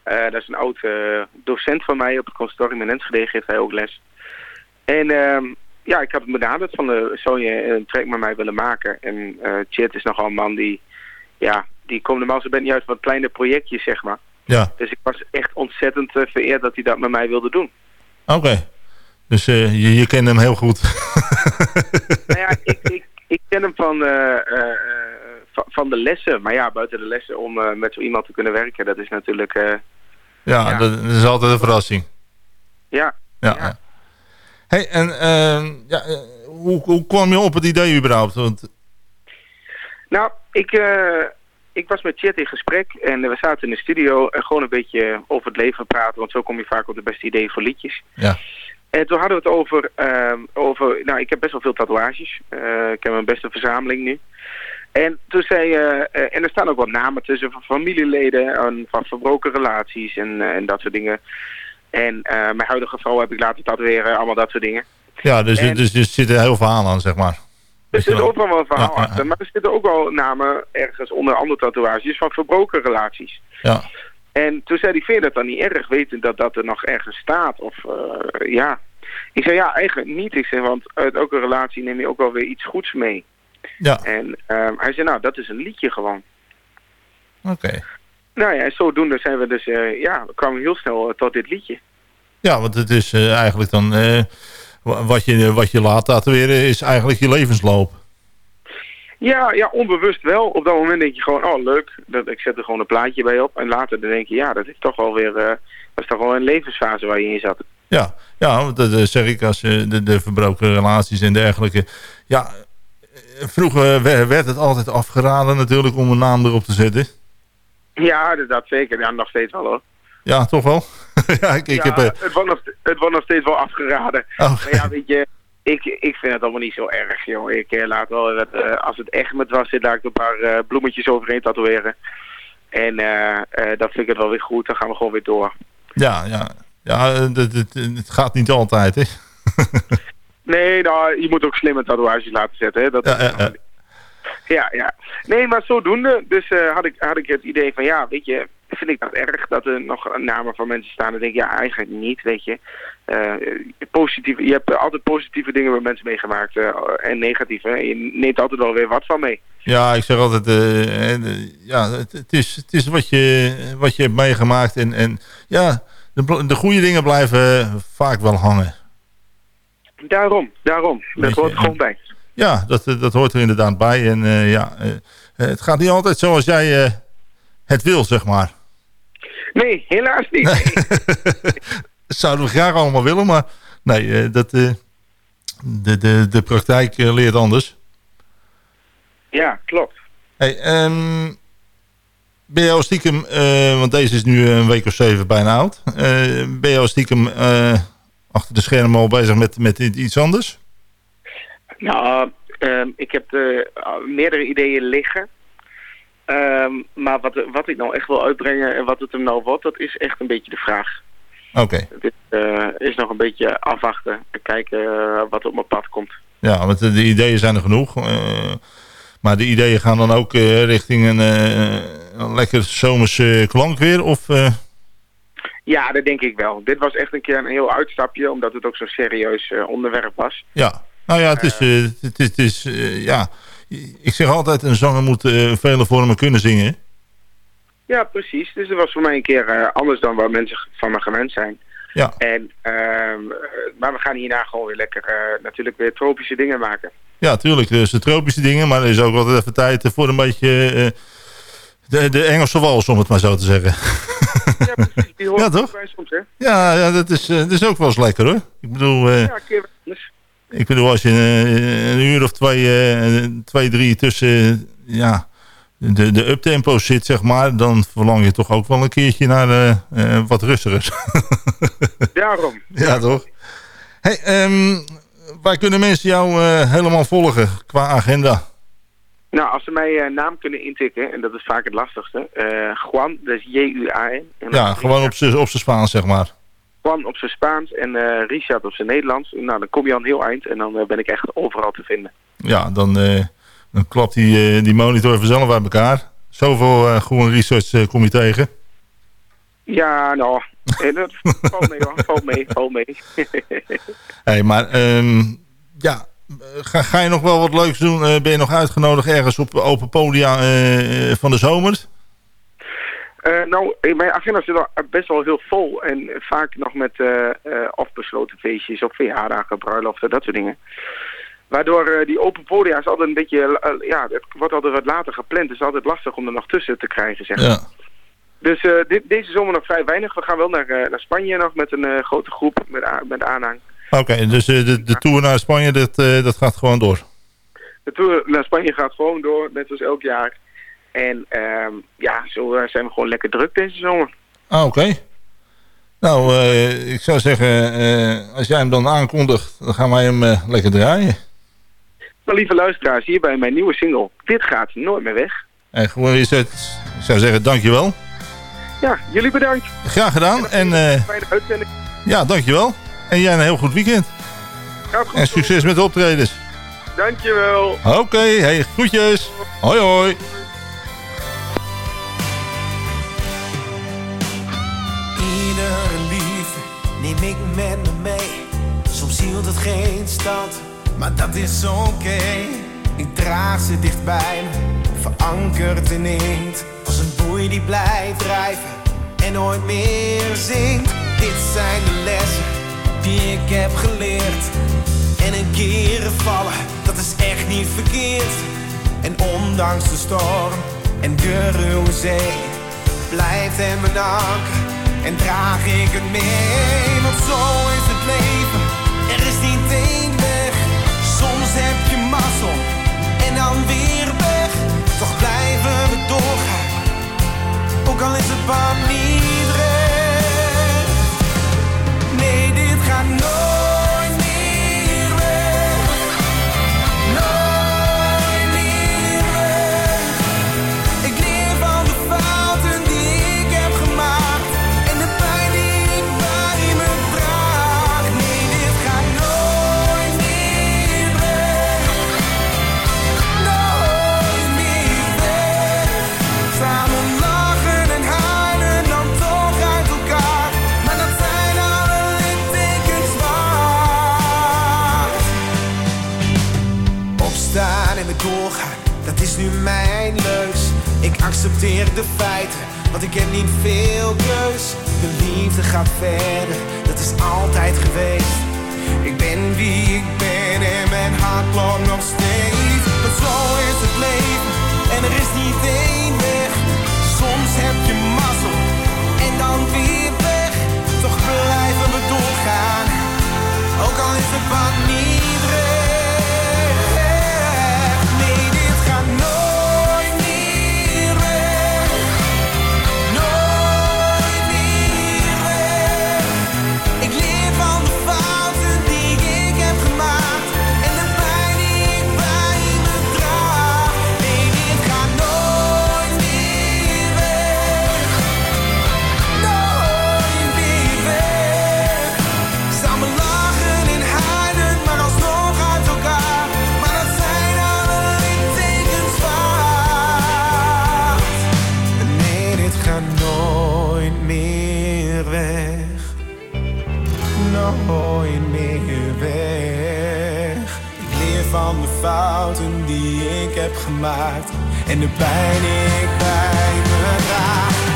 Speaker 10: Dat is een oud docent van mij op het conservatorium in Enschede, geeft hij ook les. En ehm, ja, ik heb hem benaderd van, de zou je een track met mij willen maken? En eh Sjeerd is nogal een man die, ja, die komt normaal zo bent niet uit wat kleine projectjes, zeg maar.
Speaker 3: Ja,
Speaker 10: Dus ik was echt ontzettend eh, vereerd dat hij dat met mij wilde doen.
Speaker 3: oké. Dus eh, je, je kent hem heel goed.
Speaker 10: Nou ja, ik, ik, ik ken hem van, eh, eh, eh, van, de lessen. Maar ja, buiten de lessen om eh, met zo iemand te kunnen werken, dat is natuurlijk... eh,
Speaker 3: ja,
Speaker 10: Ja.
Speaker 3: Dat, dat is altijd een verrassing.
Speaker 10: ja,
Speaker 3: Ja.
Speaker 10: Ja.
Speaker 3: Hey, en ehm, ja, eh, hoe hoe, kwam je op het idee überhaupt? Want...
Speaker 10: Nou, ik, uh, ik was met Chet in gesprek en we zaten in de studio en gewoon een beetje over het leven praten. Want zo kom je vaak op de beste ideeën voor liedjes.
Speaker 3: Ja.
Speaker 10: En toen hadden we het over, uh, over nou ik heb best wel veel tatoeages. Uh, ik heb een beste verzameling nu. En toen zei uh, en er staan ook wat namen tussen van familieleden en van verbroken relaties en, en dat soort dingen. En mijn huidige vrouw heb ik laten tatoeëren, allemaal dat soort dingen.
Speaker 3: Ja, dus, en, dus, dus er zit heel verhaal aan, zeg maar.
Speaker 10: Er zit ook wel een verhaal ja, achter, maar er zitten ook wel namen ergens onder andere tatoeages van verbroken relaties.
Speaker 3: Ja.
Speaker 10: En toen zei hij, vind je dat dan niet erg, weten dat dat er nog ergens staat? Of uh, ja. Ik zei, ja, eigenlijk niet. Ik zei, want uit elke relatie neem je ook wel weer iets goeds mee.
Speaker 3: Ja.
Speaker 10: En uh, hij zei, nou, dat is een liedje gewoon.
Speaker 3: Oké. Okay.
Speaker 10: Nou ja, zodoende zijn we dus, uh, ja, we kwamen heel snel tot dit liedje.
Speaker 3: Ja, want het is eigenlijk dan wat je, wat je laat tatoeëren is eigenlijk je levensloop.
Speaker 10: Ja, ja, onbewust wel. Op dat moment denk je gewoon, oh leuk, dat, ik zet er gewoon een plaatje bij op. En later dan denk je, ja, dat is toch wel weer, dat is toch wel een levensfase waar je in zat.
Speaker 3: Ja, ja dat, zeg ik als de, de verbroken relaties en dergelijke. Ja, vroeger werd het altijd afgeraden natuurlijk om een naam erop te zetten.
Speaker 10: Ja, dat zeker. Ja, nog steeds wel hoor.
Speaker 3: Ja, toch wel? ja, ik, ik
Speaker 10: ja,
Speaker 3: heb, uh...
Speaker 10: het, wordt nog, het wordt nog steeds wel afgeraden.
Speaker 3: Oh.
Speaker 10: Maar ja, weet je, ik, ik vind het allemaal niet zo erg, joh. Ik uh, laat wel, dat, uh, als het echt met was zit, laat ik een paar bloemetjes overheen tatoeëren. En dan vind ik het wel weer goed, dan gaan we gewoon weer door.
Speaker 3: Ja, ja. Ja, het, gaat niet altijd, hè?
Speaker 10: nee, nou, je moet ook slimme tatoeages laten zetten, hè. Dat
Speaker 3: ja, ja, ja.
Speaker 10: ja. Nee, maar zodoende. Dus had, ik, had ik het idee van, ja, weet je vind ik dat erg dat er nog namen van mensen staan. Dan denk ik, ja, eigenlijk niet, weet je. Uh, positieve, je hebt altijd positieve dingen met mensen meegemaakt uh, en negatieve. Je neemt altijd wel weer wat van mee.
Speaker 3: Ja, ik zeg altijd, ja, het, het, is, het is wat je, wat je hebt meegemaakt. En, en ja, de, de goede dingen blijven vaak wel hangen.
Speaker 10: Daarom, daarom. Dat hoort gewoon bij.
Speaker 3: Ja, dat, dat hoort er inderdaad bij. En ja, het gaat niet altijd zoals jij het wil, zeg maar.
Speaker 10: Nee, helaas niet.
Speaker 3: dat zouden we graag allemaal willen, maar nee, dat, uh, de, de, de praktijk uh, leert anders.
Speaker 10: Ja, klopt.
Speaker 3: Hey, um, ben je al stiekem, uh, want deze is nu een week of zeven bijna oud. ben je al stiekem achter de schermen al bezig met, met iets anders?
Speaker 10: Nou, ik heb meerdere ideeën liggen. Um, maar wat, wat ik nou echt wil uitbrengen en wat het hem nou wordt, dat is echt een beetje de vraag.
Speaker 3: Oké. Okay.
Speaker 10: Het is, uh, is, nog een beetje afwachten en kijken uh, wat op mijn pad komt.
Speaker 3: Ja, want de, de ideeën zijn er genoeg. Maar de ideeën gaan dan ook richting een, een lekker zomerse klank weer? Of,
Speaker 10: Ja, dat denk ik wel. Dit was echt een keer een heel uitstapje, omdat het ook zo'n serieus onderwerp was.
Speaker 3: Ja, nou ja, het is, het is, het is ja ik zeg altijd, een zanger moet uh, vele vormen kunnen zingen.
Speaker 10: Ja, precies. Dus dat was voor mij een keer anders dan waar mensen van me gewend zijn.
Speaker 3: Ja.
Speaker 10: En, uh, maar we gaan hierna gewoon weer lekker natuurlijk weer tropische dingen maken.
Speaker 3: Ja, tuurlijk. Dus de tropische dingen, maar er is ook altijd even tijd voor een beetje de, de Engelse wals, om het maar zo te zeggen.
Speaker 10: Ja, precies. Die hoort
Speaker 3: ja, toch?
Speaker 10: soms, hè?
Speaker 3: Ja, ja dat, is, dat is ook wel eens lekker, hoor. Ik bedoel...
Speaker 10: ja, een keer.
Speaker 3: Ik bedoel, als je een, uur of twee, twee drie tussen ja, de, de uptempo zit, zeg maar... dan verlang je toch ook wel een keertje naar uh, wat rustigers.
Speaker 10: Daarom.
Speaker 3: ja, toch? Hey, um, waar kunnen mensen jou uh, helemaal volgen qua agenda?
Speaker 10: Nou, als ze mijn naam kunnen intikken, en dat is vaak het lastigste... Juan, dat is J-U-A-N.
Speaker 3: Ja, gewoon op zijn op Spaans, zeg maar.
Speaker 10: Juan op zijn Spaans en uh, Richard op zijn Nederlands. Nou, dan kom je aan heel eind en dan uh, ben ik echt overal te vinden.
Speaker 3: Ja, dan, uh, dan klopt die, die monitor vanzelf uit elkaar. Zoveel gewoon research kom je tegen.
Speaker 10: Ja, nou, dat valt mee hoor, valt mee, valt mee.
Speaker 3: hey, maar um, ja, ga, ga je nog wel wat leuks doen? ben je nog uitgenodigd ergens op open podia van de zomer?
Speaker 10: Uh, nou, mijn agenda zit best wel heel vol. En vaak nog met uh, uh, afbesloten feestjes of verjaardagen, bruiloften, dat soort dingen. Waardoor die open podia is altijd een beetje... ja, het wordt altijd wat later gepland. Het is altijd lastig om er nog tussen te krijgen, zeg maar.
Speaker 3: Ja.
Speaker 10: Dus dit, deze zomer nog vrij weinig. We gaan wel naar, naar Spanje nog met een grote groep met, met aanhang.
Speaker 3: Oké, dus de, de tour naar Spanje, dat, dat gaat gewoon door?
Speaker 10: De tour naar Spanje gaat gewoon door, net als elk jaar. En uh, ja, zo zijn we gewoon lekker druk deze zomer.
Speaker 3: Ah, oké. Nou, uh, ik zou zeggen, als jij hem dan aankondigt, dan gaan wij hem lekker draaien.
Speaker 10: Nou, lieve luisteraars, hier bij mijn nieuwe single. Dit gaat nooit meer weg.
Speaker 3: En gewoon is het, ik zou zeggen, dankjewel.
Speaker 10: Ja, jullie bedankt.
Speaker 3: Graag gedaan. En,
Speaker 10: uh, fijne uitzending.
Speaker 3: Ja, dankjewel. En jij een heel goed weekend.
Speaker 10: Goed
Speaker 3: en succes met de optredens.
Speaker 10: Dankjewel.
Speaker 3: Oké, okay, hey, groetjes. Hoi hoi.
Speaker 9: Neem ik met me mee. Soms hield het geen stand, maar dat is oké. Ik draag ze dichtbij me, verankerd in inkt. Als een boei die blijft drijven en nooit meer zingt. Dit zijn de lessen die ik heb geleerd. En een keren vallen, dat is echt niet verkeerd. En ondanks de storm en de ruwe zee, blijft hem een anker en draag ik het mee. Want zo is het leven, er is niet één weg. Soms heb je mazzel en dan weer weg. Toch blijven we doorgaan, ook al is het niet de feiten, want ik heb niet veel keus. De liefde gaat verder, dat is altijd geweest. Ik ben wie ik ben en mijn hart klopt nog steeds. Want zo is het leven en er is niet één weg. Soms heb je mazzel en dan weer weg. Toch blijven we doorgaan, ook al is het wat niet van de fouten die ik heb gemaakt. En de pijn die ik bij me draag.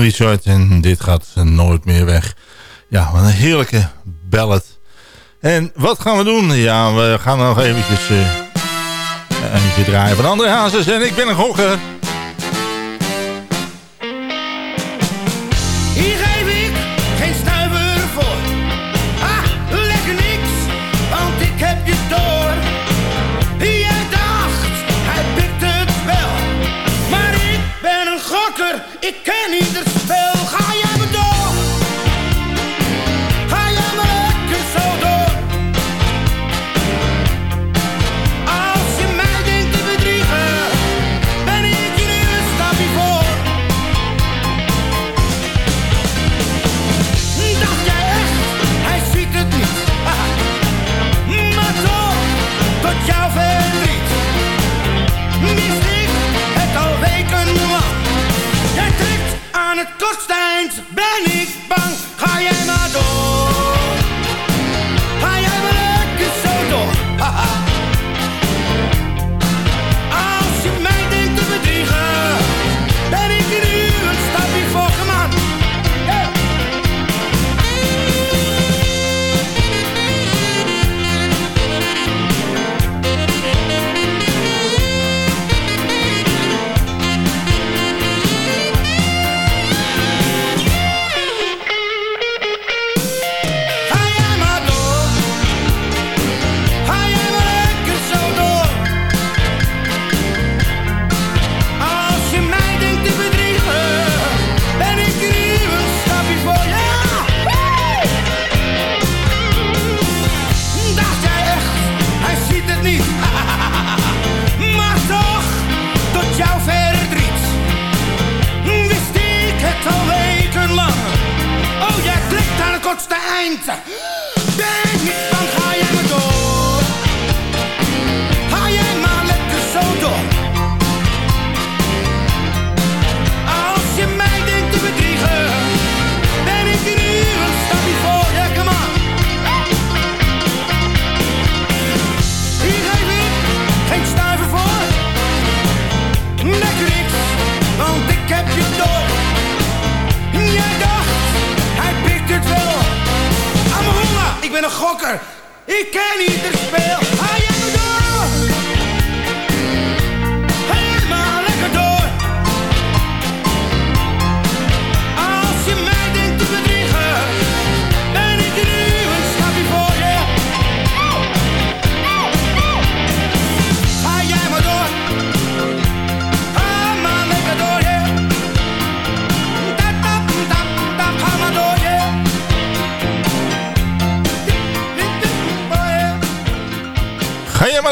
Speaker 3: Richard. En dit gaat nooit meer weg. Ja, wat een heerlijke ballad. En wat gaan we doen? Ja, we gaan nog eventjes... een eentje draaien van André Hazes. En ik ben een gokker.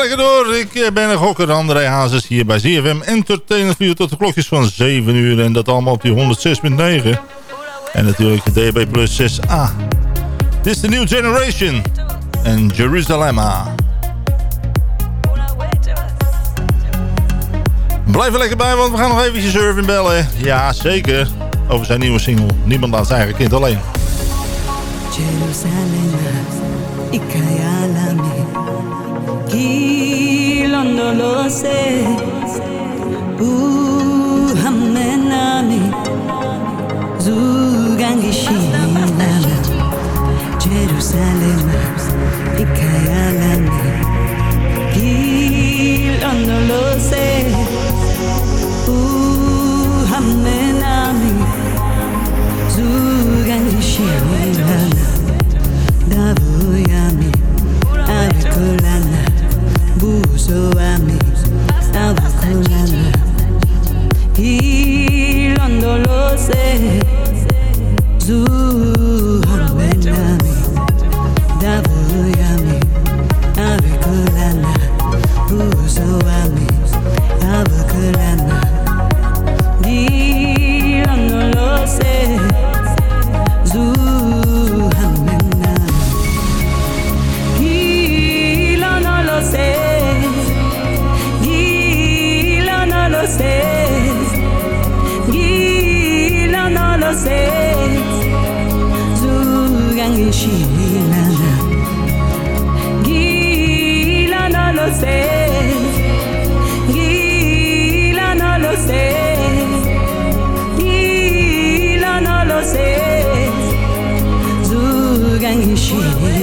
Speaker 4: Ik ben een gokker,
Speaker 3: André Hazes hier bij ZFM Entertainment voor tot de klokjes van 7 uur. En dat allemaal op die 106.9. En natuurlijk de DB Plus 6A. Dit is de New Generation. En Jeruzalemma. Blijf er lekker bij, want we gaan nog eventjes Irvin bellen. Ja, zeker. Over zijn nieuwe single. Niemand laat zijn eigen kind alleen.
Speaker 11: hilo Tranquilo, lo sé. Uh, hamenami. Zugangishinami. Jerusalem, Ikayalami. Tranquilo, no lo sé. Uh, hamenami. Zugangishinami. Davuyami.
Speaker 12: Do. 去年。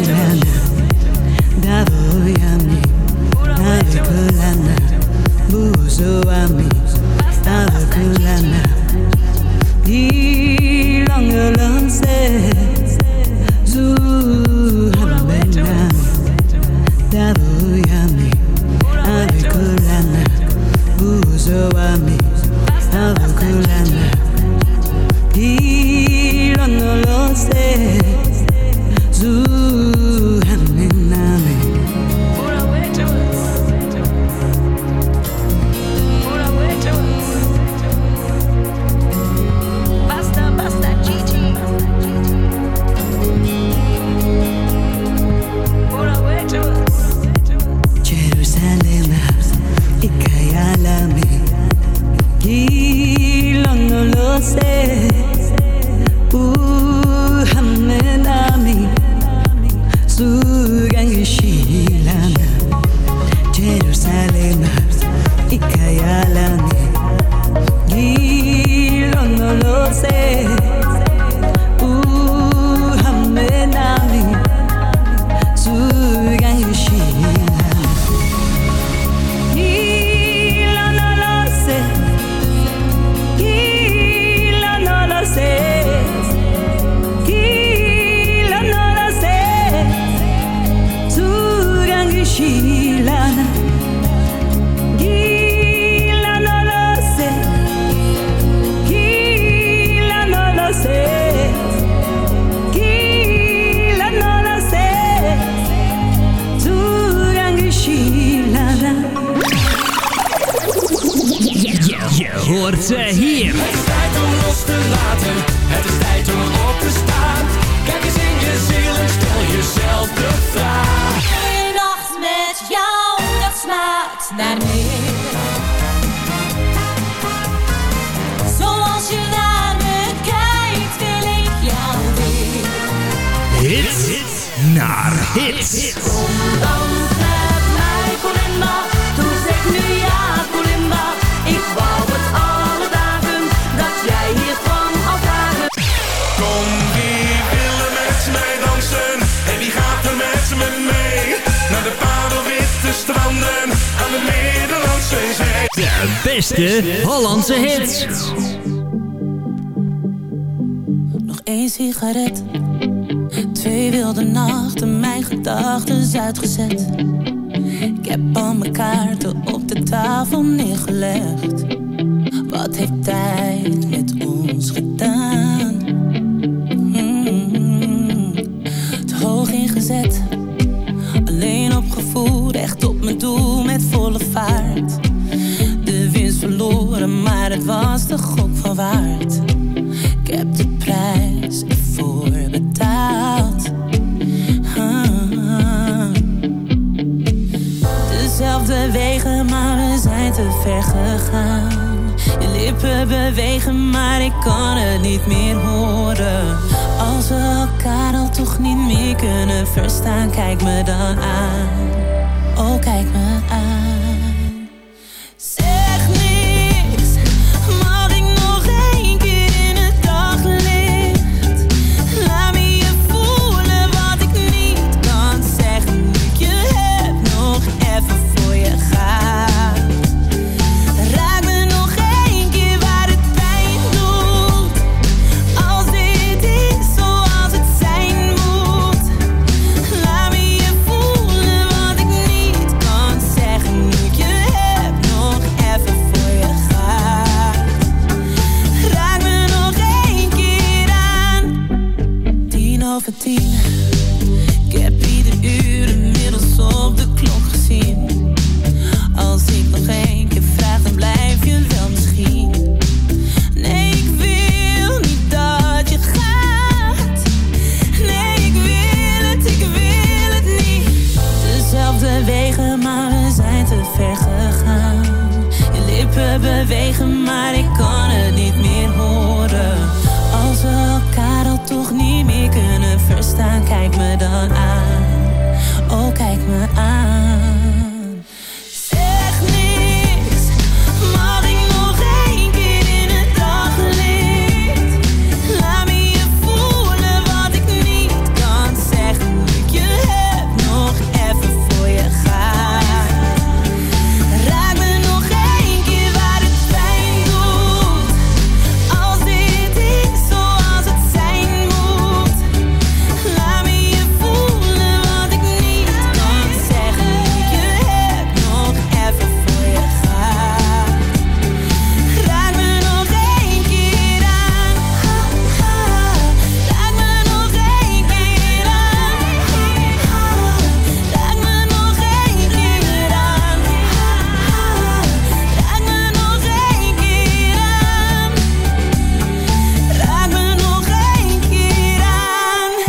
Speaker 12: gered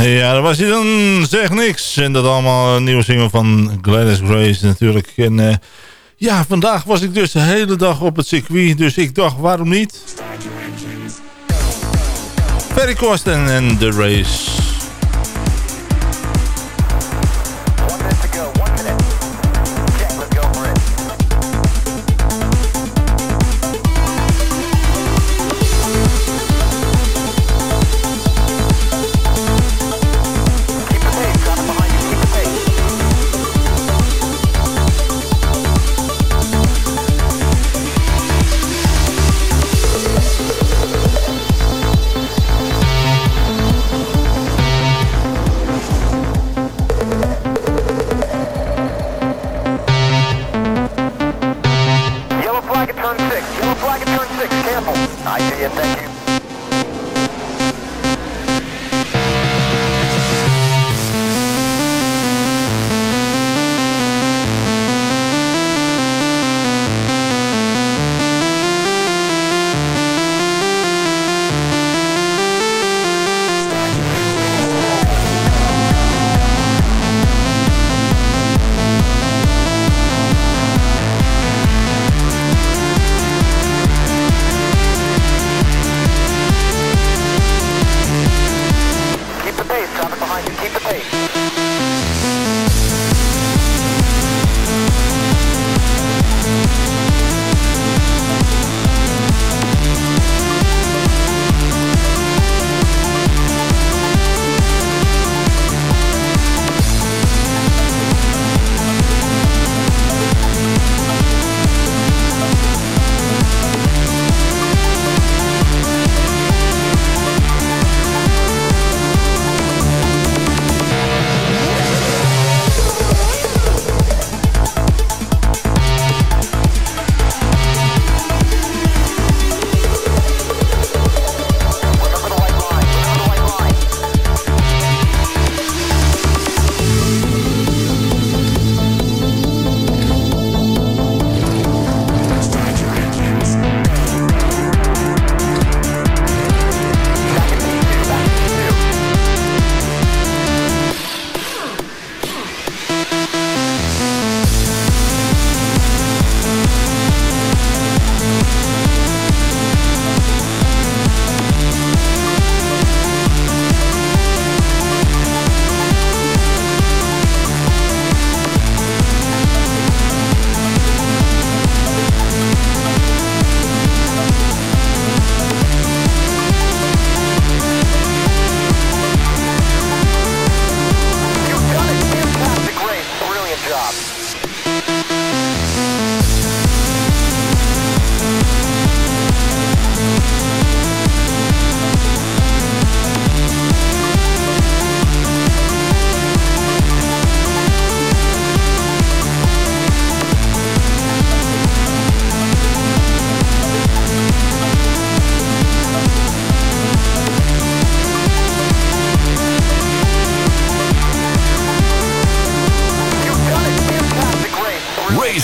Speaker 12: Ja, dat was
Speaker 3: hij dan. Zeg niks. En dat allemaal een nieuwe single van Gladys Grace natuurlijk. En eh, ja, vandaag was ik dus de hele dag op het circuit. Dus ik dacht, waarom niet? Ferry Kosten en The Race.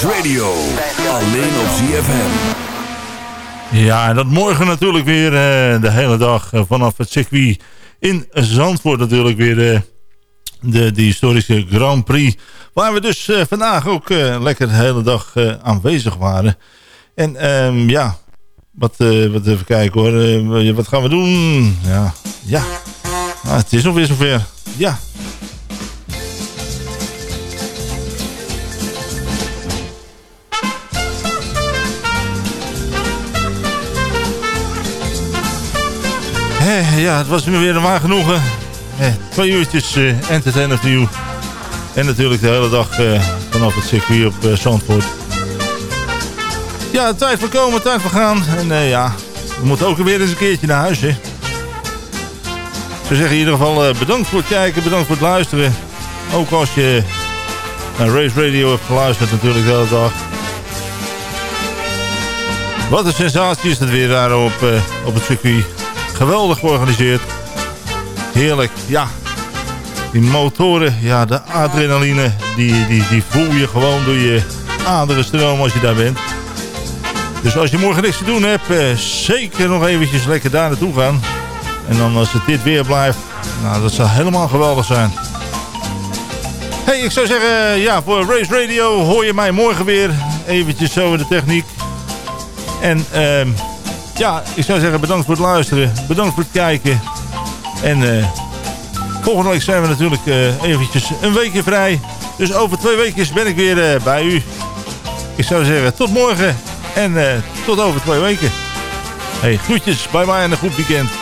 Speaker 13: Radio. Alleen op ZFM.
Speaker 3: Ja, en dat morgen natuurlijk weer uh, de hele dag uh, vanaf het circuit in Zandvoort natuurlijk weer uh, de, historische Grand Prix. Waar we dus vandaag ook lekker de hele dag aanwezig waren. En um, ja, wat, wat even kijken hoor. wat gaan we doen? Ja, ja. Ah, het is alweer zover. Ja, ja, het was nu weer een waar genoegen. twee uurtjes uh, entertainer view. En natuurlijk de hele dag vanaf het circuit op uh, Zandvoort. Ja, tijd voor komen, tijd voor gaan. En ja, we moeten ook weer eens een keertje naar huis, hè. Zou zeggen in ieder geval bedankt voor het kijken, bedankt voor het luisteren. Ook als je naar Race Radio hebt geluisterd natuurlijk de hele dag. Wat een sensatie is het weer daar op, op het circuit. Geweldig georganiseerd. Heerlijk, ja. Die motoren, ja, de adrenaline, die, die, die voel je gewoon door je aderen stroom als je daar bent. Dus als je morgen niks te doen hebt, eh, zeker nog eventjes lekker daar naartoe gaan. En dan als het dit weer blijft, nou, dat zou helemaal geweldig zijn. Hey, ik zou zeggen, ja, voor Race Radio hoor je mij morgen weer. Eventjes zo in de techniek. En, ehm ja, ik zou zeggen bedankt voor het luisteren. Bedankt voor het kijken. En uh, volgende week zijn we natuurlijk uh, eventjes een weekje vrij. Dus over twee weken ben ik weer uh, bij u. Ik zou zeggen tot morgen. En tot over twee weken. Hey, groetjes. Bye bye en een goed weekend.